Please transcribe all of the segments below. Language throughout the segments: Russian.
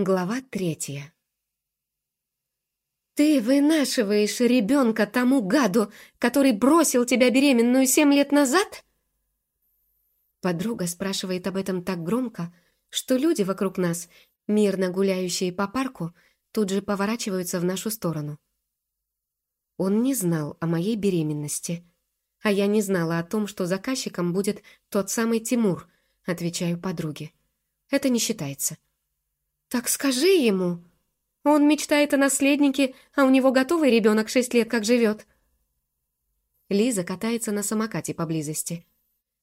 Глава третья. «Ты вынашиваешь ребенка тому гаду, который бросил тебя беременную семь лет назад?» Подруга спрашивает об этом так громко, что люди вокруг нас, мирно гуляющие по парку, тут же поворачиваются в нашу сторону. Он не знал о моей беременности, а я не знала о том, что заказчиком будет тот самый Тимур, отвечаю подруге. Это не считается. «Так скажи ему!» Он мечтает о наследнике, а у него готовый ребенок шесть лет как живет. Лиза катается на самокате поблизости.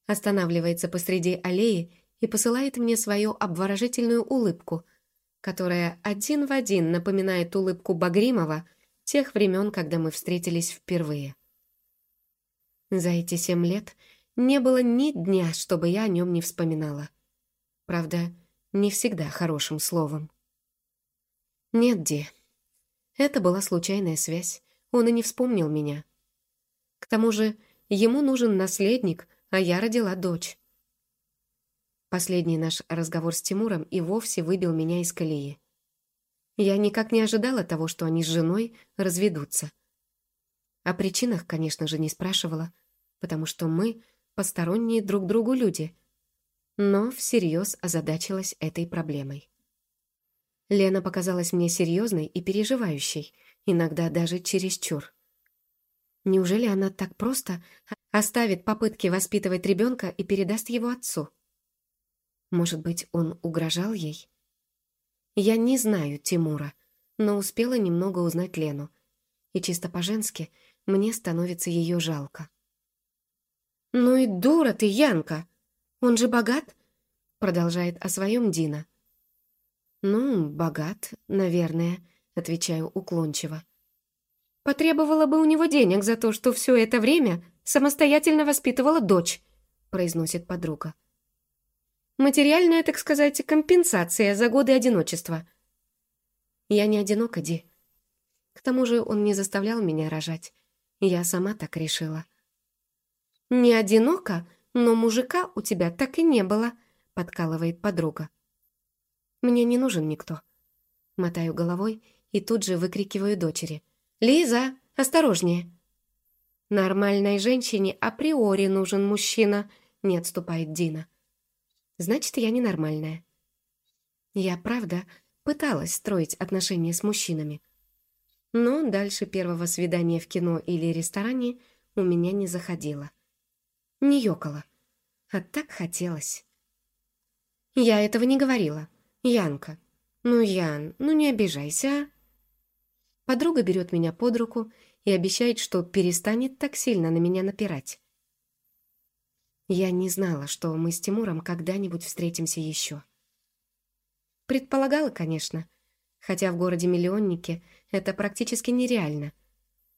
Останавливается посреди аллеи и посылает мне свою обворожительную улыбку, которая один в один напоминает улыбку Багримова тех времен, когда мы встретились впервые. За эти семь лет не было ни дня, чтобы я о нем не вспоминала. Правда, не всегда хорошим словом. Нет, Ди. Это была случайная связь. Он и не вспомнил меня. К тому же ему нужен наследник, а я родила дочь. Последний наш разговор с Тимуром и вовсе выбил меня из колеи. Я никак не ожидала того, что они с женой разведутся. О причинах, конечно же, не спрашивала, потому что мы посторонние друг другу люди — но всерьез озадачилась этой проблемой. Лена показалась мне серьезной и переживающей, иногда даже чересчур. Неужели она так просто оставит попытки воспитывать ребенка и передаст его отцу? Может быть, он угрожал ей? Я не знаю Тимура, но успела немного узнать Лену, и чисто по-женски мне становится ее жалко. «Ну и дура ты, Янка!» Он же богат?» Продолжает о своем Дина. «Ну, богат, наверное», — отвечаю уклончиво. «Потребовала бы у него денег за то, что все это время самостоятельно воспитывала дочь», — произносит подруга. «Материальная, так сказать, компенсация за годы одиночества». «Я не одинока, Ди. К тому же он не заставлял меня рожать. Я сама так решила». «Не одинока, «Но мужика у тебя так и не было», — подкалывает подруга. «Мне не нужен никто». Мотаю головой и тут же выкрикиваю дочери. «Лиза, осторожнее!» «Нормальной женщине априори нужен мужчина», — не отступает Дина. «Значит, я ненормальная». Я, правда, пыталась строить отношения с мужчинами. Но дальше первого свидания в кино или ресторане у меня не заходило не ёкала. А так хотелось. Я этого не говорила. Янка. Ну, Ян, ну не обижайся, а? Подруга берет меня под руку и обещает, что перестанет так сильно на меня напирать. Я не знала, что мы с Тимуром когда-нибудь встретимся еще. Предполагала, конечно, хотя в городе-миллионнике это практически нереально,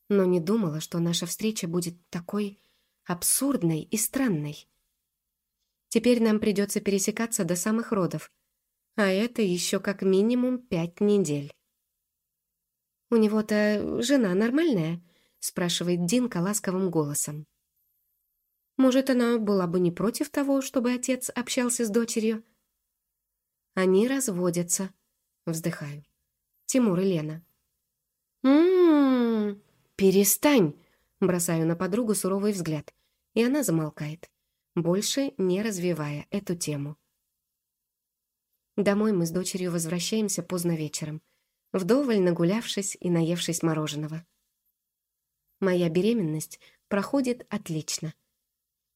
но не думала, что наша встреча будет такой абсурдной и странной. Теперь нам придется пересекаться до самых родов, а это еще как минимум пять недель. «У него-то жена нормальная?» — спрашивает Динка ласковым голосом. «Может, она была бы не против того, чтобы отец общался с дочерью?» «Они разводятся», — вздыхаю. Тимур и Лена. «М-м-м, перестань!» — бросаю на подругу суровый взгляд и она замолкает, больше не развивая эту тему. Домой мы с дочерью возвращаемся поздно вечером, вдоволь нагулявшись и наевшись мороженого. Моя беременность проходит отлично.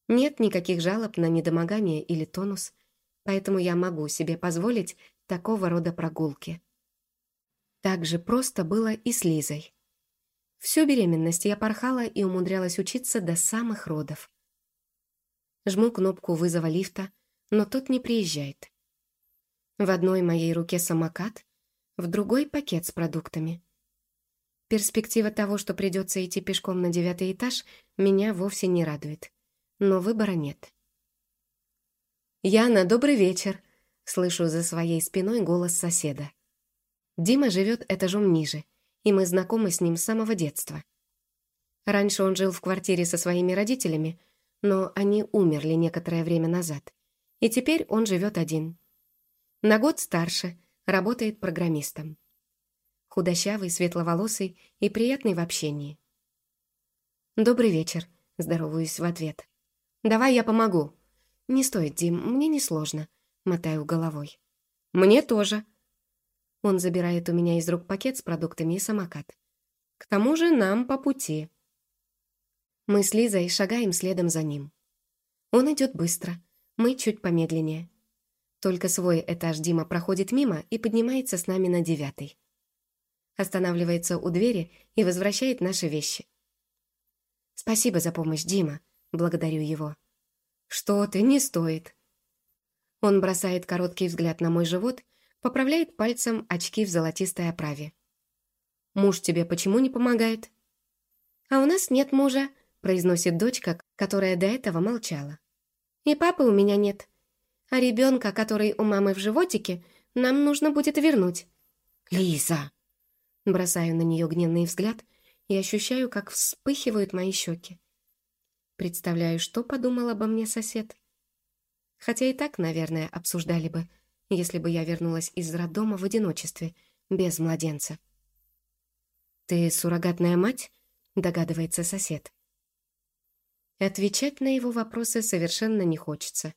Нет никаких жалоб на недомогание или тонус, поэтому я могу себе позволить такого рода прогулки. Так же просто было и с Лизой. Всю беременность я порхала и умудрялась учиться до самых родов. Жму кнопку вызова лифта, но тот не приезжает. В одной моей руке самокат, в другой пакет с продуктами. Перспектива того, что придется идти пешком на девятый этаж, меня вовсе не радует. Но выбора нет. «Яна, добрый вечер!» Слышу за своей спиной голос соседа. Дима живет этажом ниже, и мы знакомы с ним с самого детства. Раньше он жил в квартире со своими родителями, но они умерли некоторое время назад, и теперь он живет один. На год старше, работает программистом. Худощавый, светловолосый и приятный в общении. «Добрый вечер», — здороваюсь в ответ. «Давай я помогу». «Не стоит, Дим, мне несложно», — мотаю головой. «Мне тоже». Он забирает у меня из рук пакет с продуктами и самокат. «К тому же нам по пути». Мы с Лизой шагаем следом за ним. Он идет быстро, мы чуть помедленнее. Только свой этаж Дима проходит мимо и поднимается с нами на девятый. Останавливается у двери и возвращает наши вещи. «Спасибо за помощь, Дима», — благодарю его. «Что ты, не стоит». Он бросает короткий взгляд на мой живот, поправляет пальцем очки в золотистой оправе. «Муж тебе почему не помогает?» «А у нас нет мужа», — произносит дочка, которая до этого молчала. «И папы у меня нет. А ребенка, который у мамы в животике, нам нужно будет вернуть». «Лиза!» Бросаю на нее гневный взгляд и ощущаю, как вспыхивают мои щеки. Представляю, что подумал обо мне сосед. Хотя и так, наверное, обсуждали бы, если бы я вернулась из роддома в одиночестве, без младенца. «Ты суррогатная мать?» — догадывается сосед. Отвечать на его вопросы совершенно не хочется,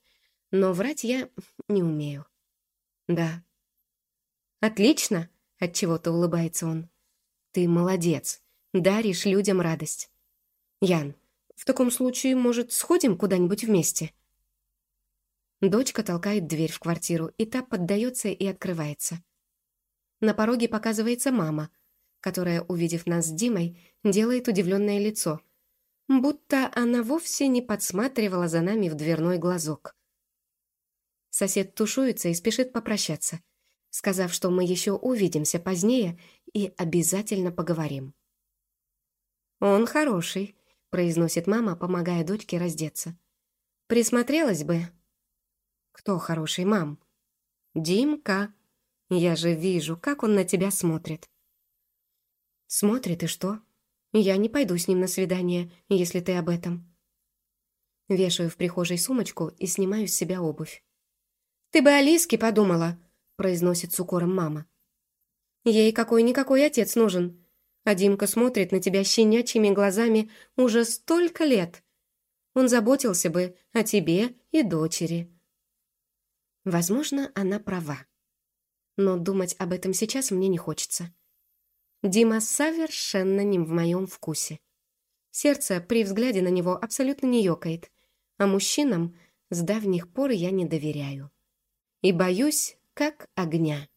но врать я не умею. «Да». «Отлично!» — отчего-то улыбается он. «Ты молодец, даришь людям радость. Ян, в таком случае, может, сходим куда-нибудь вместе?» Дочка толкает дверь в квартиру, и та поддается и открывается. На пороге показывается мама, которая, увидев нас с Димой, делает удивленное лицо, будто она вовсе не подсматривала за нами в дверной глазок. Сосед тушуется и спешит попрощаться, сказав, что мы еще увидимся позднее и обязательно поговорим. «Он хороший», — произносит мама, помогая дочке раздеться. «Присмотрелась бы, «Кто хороший, мам?» «Димка. Я же вижу, как он на тебя смотрит». «Смотрит и что? Я не пойду с ним на свидание, если ты об этом». Вешаю в прихожей сумочку и снимаю с себя обувь. «Ты бы о Лиске подумала», — произносит с укором мама. «Ей какой-никакой отец нужен, а Димка смотрит на тебя щенячьими глазами уже столько лет. Он заботился бы о тебе и дочери». Возможно, она права. Но думать об этом сейчас мне не хочется. Дима совершенно не в моем вкусе. Сердце при взгляде на него абсолютно не ёкает, а мужчинам с давних пор я не доверяю. И боюсь, как огня.